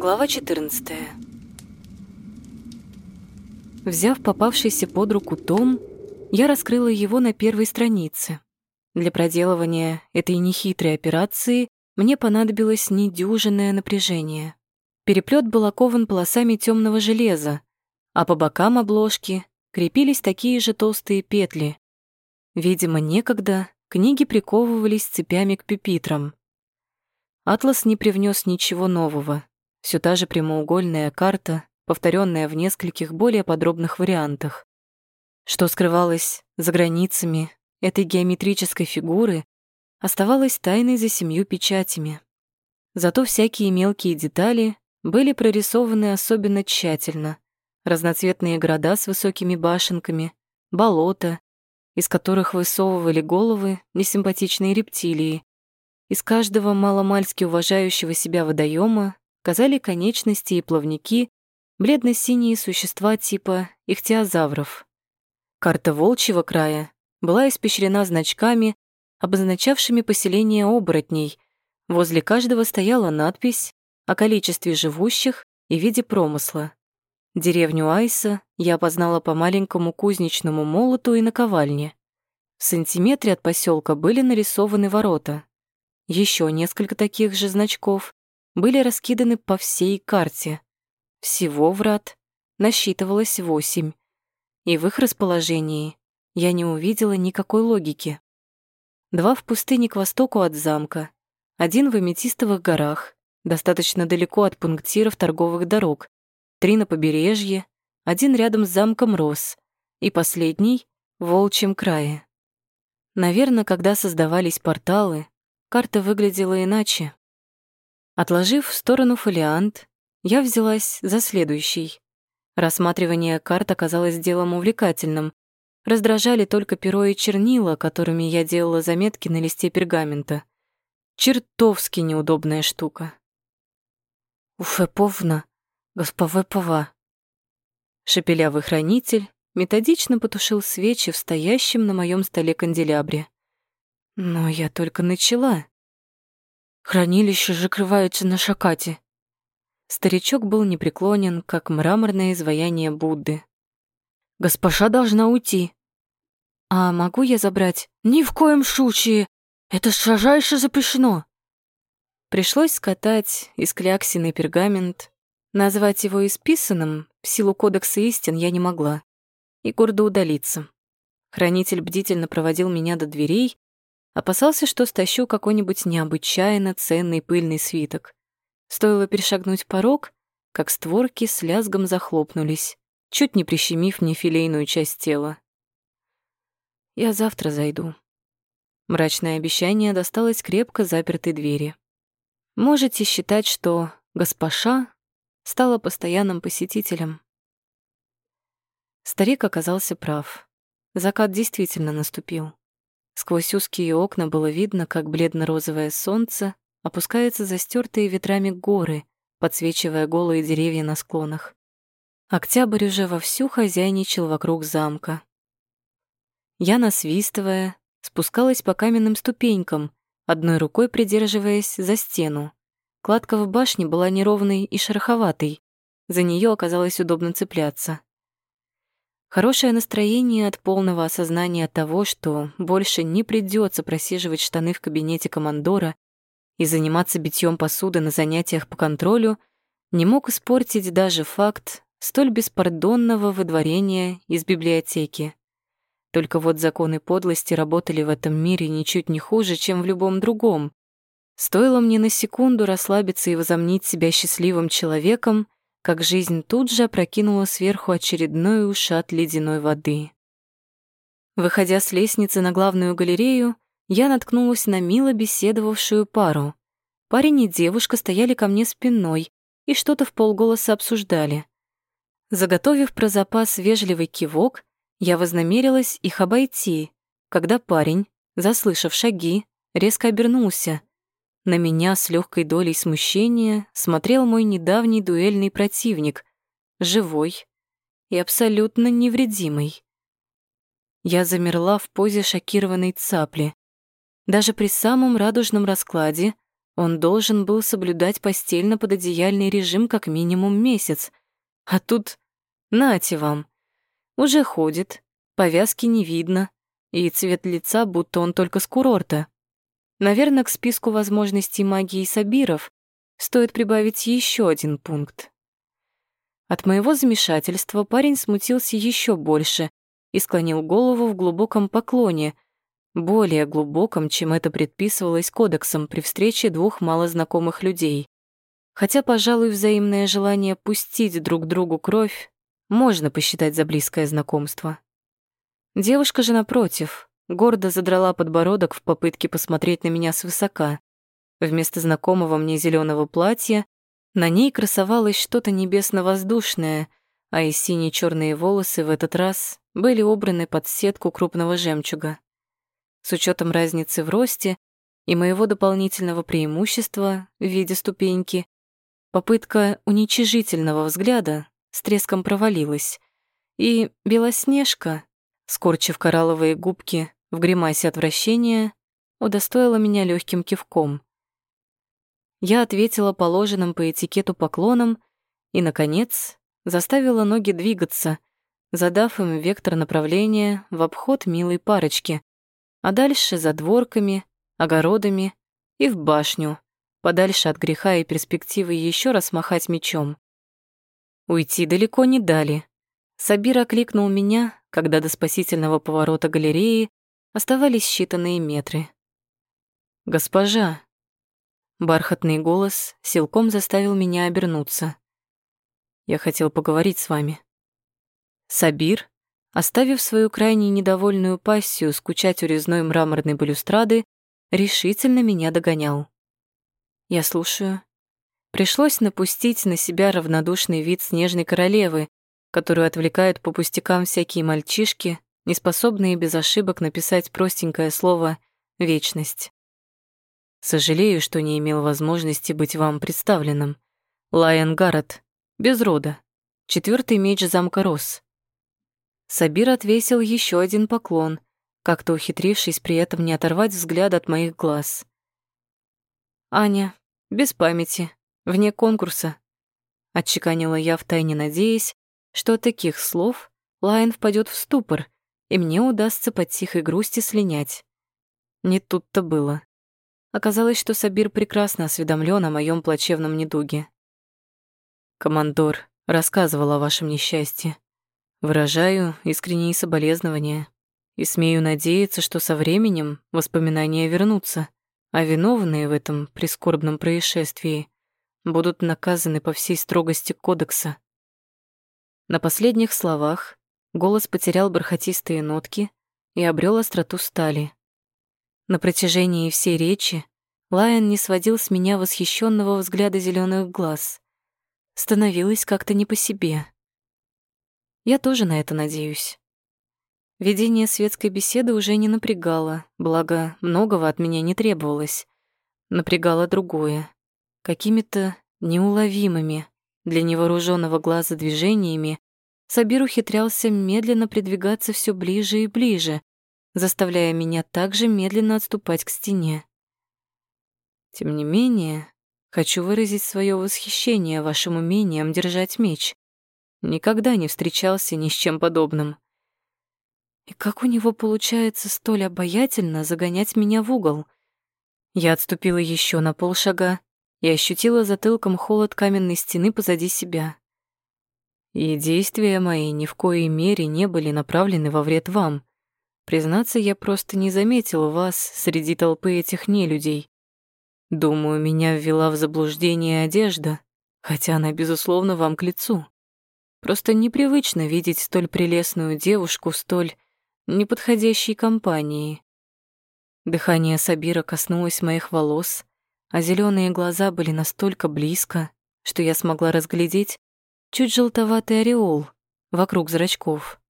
Глава 14. Взяв попавшийся под руку том, я раскрыла его на первой странице. Для проделывания этой нехитрой операции мне понадобилось недюжинное напряжение. Переплет был окован полосами темного железа, а по бокам обложки крепились такие же толстые петли. Видимо, некогда книги приковывались цепями к пепитрам. Атлас не привнес ничего нового. Все та же прямоугольная карта, повторенная в нескольких более подробных вариантах. Что скрывалось за границами этой геометрической фигуры, оставалось тайной за семью печатями. Зато всякие мелкие детали были прорисованы особенно тщательно. Разноцветные города с высокими башенками, болота, из которых высовывали головы несимпатичные рептилии. Из каждого маломальски уважающего себя водоема казали конечности и плавники бледно-синие существа типа ихтиозавров. Карта Волчьего края была испещрена значками, обозначавшими поселение оборотней. Возле каждого стояла надпись о количестве живущих и виде промысла. Деревню Айса я опознала по маленькому кузнечному молоту и наковальне. В сантиметре от поселка были нарисованы ворота. Еще несколько таких же значков были раскиданы по всей карте. Всего врат насчитывалось восемь, и в их расположении я не увидела никакой логики. Два в пустыне к востоку от замка, один в Аметистовых горах, достаточно далеко от пунктиров торговых дорог, три на побережье, один рядом с замком Рос и последний в Волчьем крае. Наверное, когда создавались порталы, карта выглядела иначе. Отложив в сторону фолиант, я взялась за следующий. Рассматривание карт оказалось делом увлекательным, Раздражали только перо и чернила, которыми я делала заметки на листе пергамента. Чертовски неудобная штука. «Уфеповна, госповепова». Шепелявый хранитель методично потушил свечи в стоящем на моем столе канделябре. Но я только начала. Хранилище закрывается на шакате. Старичок был непреклонен, как мраморное изваяние Будды. Госпожа должна уйти. А могу я забрать? Ни в коем случае. Это строжайше запрещено. Пришлось скатать из кляксиный пергамент. Назвать его исписанным в силу кодекса истин я не могла. И гордо удалиться. Хранитель бдительно проводил меня до дверей, опасался, что стащу какой-нибудь необычайно ценный пыльный свиток. Стоило перешагнуть порог, как створки с лязгом захлопнулись чуть не прищемив мне филейную часть тела. «Я завтра зайду». Мрачное обещание досталось крепко запертой двери. Можете считать, что госпоша стала постоянным посетителем. Старик оказался прав. Закат действительно наступил. Сквозь узкие окна было видно, как бледно-розовое солнце опускается за стертые ветрами горы, подсвечивая голые деревья на склонах. Октябрь уже вовсю хозяйничал вокруг замка. Я, насвистывая, спускалась по каменным ступенькам, одной рукой придерживаясь за стену. Кладка в башне была неровной и шероховатой, за нее оказалось удобно цепляться. Хорошее настроение от полного осознания того, что больше не придется просиживать штаны в кабинете командора и заниматься битьем посуды на занятиях по контролю, не мог испортить даже факт столь беспардонного выдворения из библиотеки. Только вот законы подлости работали в этом мире ничуть не хуже, чем в любом другом. Стоило мне на секунду расслабиться и возомнить себя счастливым человеком, как жизнь тут же опрокинула сверху очередной ушат ледяной воды. Выходя с лестницы на главную галерею, я наткнулась на мило беседовавшую пару. Парень и девушка стояли ко мне спиной и что-то в полголоса обсуждали. Заготовив про запас вежливый кивок, я вознамерилась их обойти, когда парень, заслышав шаги, резко обернулся. На меня с легкой долей смущения смотрел мой недавний дуэльный противник, живой и абсолютно невредимый. Я замерла в позе шокированной цапли. Даже при самом радужном раскладе Он должен был соблюдать постельно-пододеяльный режим как минимум месяц. А тут нате вам. Уже ходит, повязки не видно, и цвет лица, будто он только с курорта. Наверное, к списку возможностей магии Сабиров стоит прибавить еще один пункт. От моего замешательства парень смутился еще больше и склонил голову в глубоком поклоне, более глубоком, чем это предписывалось кодексом при встрече двух малознакомых людей. Хотя, пожалуй, взаимное желание пустить друг другу кровь можно посчитать за близкое знакомство. Девушка же, напротив, гордо задрала подбородок в попытке посмотреть на меня свысока. Вместо знакомого мне зеленого платья на ней красовалось что-то небесно-воздушное, а и сине черные волосы в этот раз были убраны под сетку крупного жемчуга. С учетом разницы в росте и моего дополнительного преимущества в виде ступеньки, попытка уничижительного взгляда с треском провалилась, и Белоснежка, скорчив коралловые губки в гримасе отвращения, удостоила меня легким кивком. Я ответила положенным по этикету поклоном и, наконец, заставила ноги двигаться, задав им вектор направления в обход милой парочки, а дальше за дворками, огородами и в башню, подальше от греха и перспективы еще раз махать мечом. Уйти далеко не дали. Сабир окликнул меня, когда до спасительного поворота галереи оставались считанные метры. «Госпожа», Бархатный голос силком заставил меня обернуться. Я хотел поговорить с вами. Сабир, оставив свою крайне недовольную пассию скучать у резной мраморной балюстрады, решительно меня догонял. Я слушаю. Пришлось напустить на себя равнодушный вид снежной королевы, которую отвлекают по пустякам всякие мальчишки, неспособные без ошибок написать простенькое слово «вечность». Сожалею, что не имел возможности быть вам представленным. Лайон Гаррет, без рода. Четвертый меч замка Рос. Сабир отвесил еще один поклон, как-то ухитрившись при этом не оторвать взгляд от моих глаз. «Аня, без памяти, вне конкурса», — отчеканила я втайне надеясь, что от таких слов Лайон впадет в ступор, и мне удастся под тихой грусти слинять. Не тут-то было. Оказалось, что Сабир прекрасно осведомлен о моем плачевном недуге. Командор рассказывал о вашем несчастье. Выражаю искренние соболезнования и смею надеяться, что со временем воспоминания вернутся, а виновные в этом прискорбном происшествии будут наказаны по всей строгости кодекса. На последних словах голос потерял бархатистые нотки и обрел остроту стали. На протяжении всей речи Лайон не сводил с меня восхищенного взгляда зеленых глаз. Становилось как-то не по себе. Я тоже на это надеюсь. Ведение светской беседы уже не напрягало, благо многого от меня не требовалось. Напрягало другое. Какими-то неуловимыми для невооруженного глаза движениями Сабир ухитрялся медленно придвигаться все ближе и ближе, заставляя меня также медленно отступать к стене. Тем не менее, хочу выразить свое восхищение вашим умением держать меч. Никогда не встречался ни с чем подобным. И как у него получается столь обаятельно загонять меня в угол? Я отступила еще на полшага и ощутила затылком холод каменной стены позади себя. И действия мои ни в коей мере не были направлены во вред вам. Признаться, я просто не заметил вас среди толпы этих нелюдей. Думаю, меня ввела в заблуждение одежда, хотя она, безусловно, вам к лицу. Просто непривычно видеть столь прелестную девушку столь неподходящей компании. Дыхание Сабира коснулось моих волос, а зеленые глаза были настолько близко, что я смогла разглядеть чуть желтоватый ореол вокруг зрачков.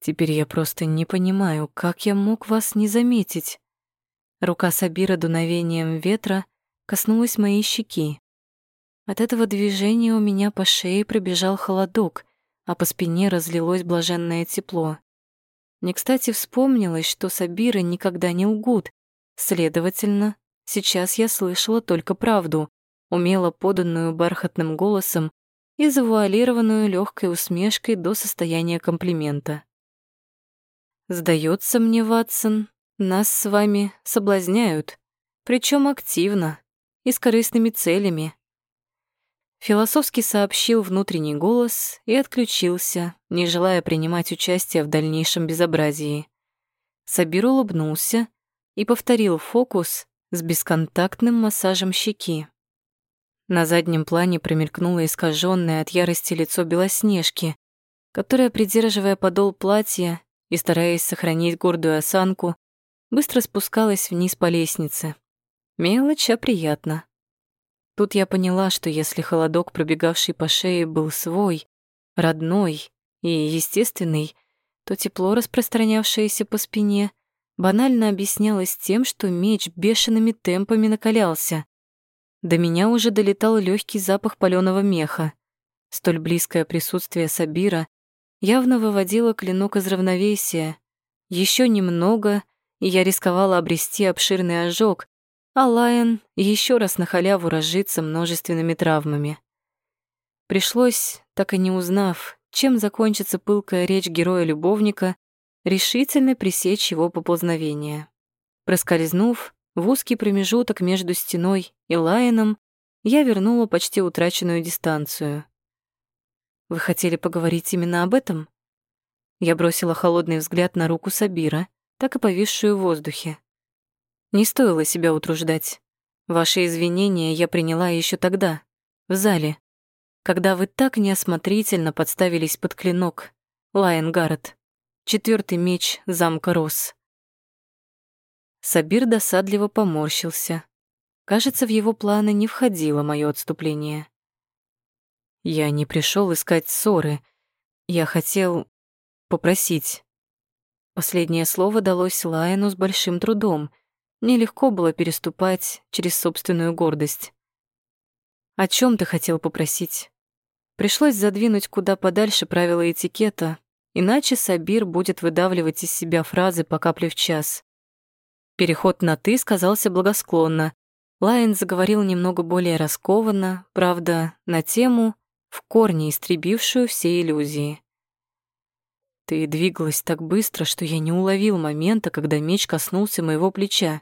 Теперь я просто не понимаю, как я мог вас не заметить. Рука Сабира дуновением ветра коснулась моей щеки. От этого движения у меня по шее пробежал холодок, а по спине разлилось блаженное тепло. Не кстати вспомнилось, что Сабиры никогда не лгут, следовательно, сейчас я слышала только правду, умело поданную бархатным голосом и завуалированную легкой усмешкой до состояния комплимента. Сдается мне, Ватсон, нас с вами соблазняют, причем активно и с корыстными целями. Философски сообщил внутренний голос и отключился, не желая принимать участие в дальнейшем безобразии. Сабир улыбнулся и повторил фокус с бесконтактным массажем щеки. На заднем плане промелькнуло искаженное от ярости лицо Белоснежки, которая, придерживая подол платья и стараясь сохранить гордую осанку, быстро спускалась вниз по лестнице. Мелочь, а приятно. Тут я поняла, что если холодок, пробегавший по шее, был свой, родной и естественный, то тепло, распространявшееся по спине, банально объяснялось тем, что меч бешеными темпами накалялся. До меня уже долетал легкий запах паленого меха. Столь близкое присутствие Сабира явно выводило клинок из равновесия. Еще немного, и я рисковала обрести обширный ожог, а Лайон еще раз на халяву разжиться множественными травмами. Пришлось, так и не узнав, чем закончится пылкая речь героя-любовника, решительно пресечь его поползновение. Проскользнув в узкий промежуток между стеной и Лайоном, я вернула почти утраченную дистанцию. «Вы хотели поговорить именно об этом?» Я бросила холодный взгляд на руку Сабира, так и повисшую в воздухе. Не стоило себя утруждать. Ваши извинения я приняла еще тогда, в зале, когда вы так неосмотрительно подставились под клинок, Лайон Гаррет, четвертый меч замка Рос. Сабир досадливо поморщился. Кажется, в его планы не входило мое отступление. Я не пришел искать ссоры. Я хотел попросить. Последнее слово далось Лайону с большим трудом. Нелегко было переступать через собственную гордость. «О чем ты хотел попросить?» Пришлось задвинуть куда подальше правила этикета, иначе Сабир будет выдавливать из себя фразы по капле в час. Переход на «ты» сказался благосклонно. Лайн заговорил немного более раскованно, правда, на тему, в корне истребившую все иллюзии. Ты двигалась так быстро, что я не уловил момента, когда меч коснулся моего плеча.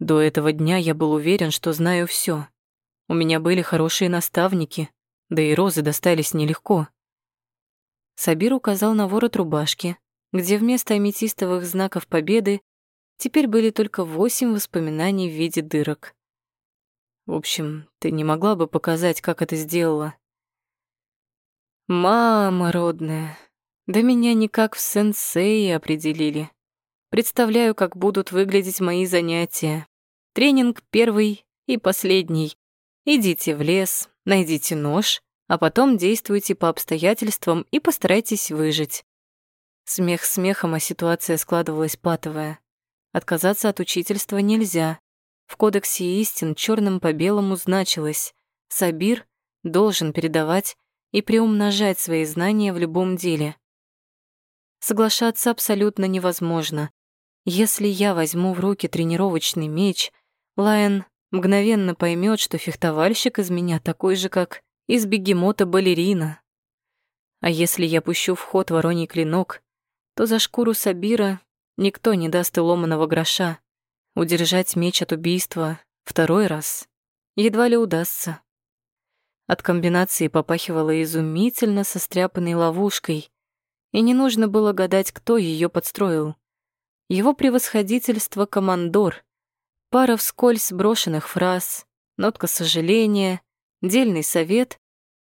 До этого дня я был уверен, что знаю все. У меня были хорошие наставники, да и розы достались нелегко. Сабир указал на ворот рубашки, где вместо аметистовых знаков победы теперь были только восемь воспоминаний в виде дырок. В общем, ты не могла бы показать, как это сделала? Мама родная, да меня никак в сенсеи определили. Представляю, как будут выглядеть мои занятия. Тренинг первый и последний. Идите в лес, найдите нож, а потом действуйте по обстоятельствам и постарайтесь выжить. Смех смехом, а ситуация складывалась патовая. Отказаться от учительства нельзя. В кодексе истин черным по белому значилось «Сабир должен передавать и приумножать свои знания в любом деле». Соглашаться абсолютно невозможно. Если я возьму в руки тренировочный меч, Лайон мгновенно поймет, что фехтовальщик из меня такой же, как из бегемота балерина. А если я пущу в ход вороний клинок, то за шкуру Сабира Никто не даст и ломаного гроша. Удержать меч от убийства второй раз едва ли удастся. От комбинации попахивало изумительно состряпанной ловушкой, и не нужно было гадать, кто ее подстроил. Его превосходительство — командор. Пара вскользь брошенных фраз, нотка сожаления, дельный совет,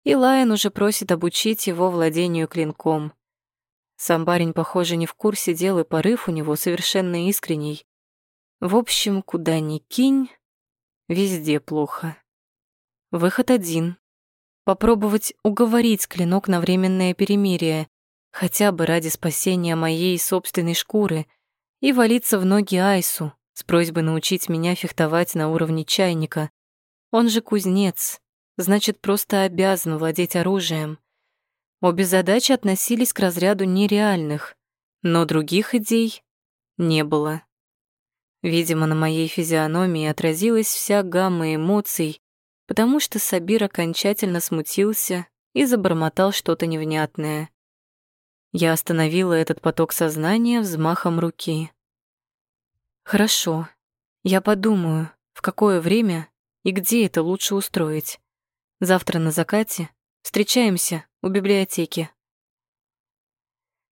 и Лайон уже просит обучить его владению клинком. Сам парень, похоже, не в курсе дел, и порыв у него совершенно искренний. В общем, куда ни кинь, везде плохо. Выход один. Попробовать уговорить клинок на временное перемирие, хотя бы ради спасения моей собственной шкуры, и валиться в ноги Айсу с просьбой научить меня фехтовать на уровне чайника. Он же кузнец, значит, просто обязан владеть оружием. Обе задачи относились к разряду нереальных, но других идей не было. Видимо, на моей физиономии отразилась вся гамма эмоций, потому что Сабир окончательно смутился и забормотал что-то невнятное. Я остановила этот поток сознания взмахом руки. «Хорошо. Я подумаю, в какое время и где это лучше устроить. Завтра на закате встречаемся у библиотеки».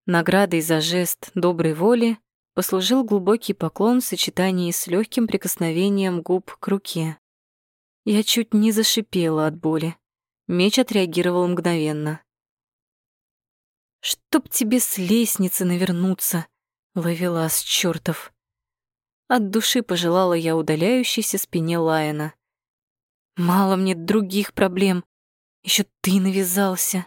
Наградой за жест доброй воли послужил глубокий поклон в сочетании с легким прикосновением губ к руке. Я чуть не зашипела от боли. Меч отреагировал мгновенно. «Чтоб тебе с лестницы навернуться!» — ловелас чёртов. От души пожелала я удаляющейся спине Лайена. «Мало мне других проблем. Еще ты навязался».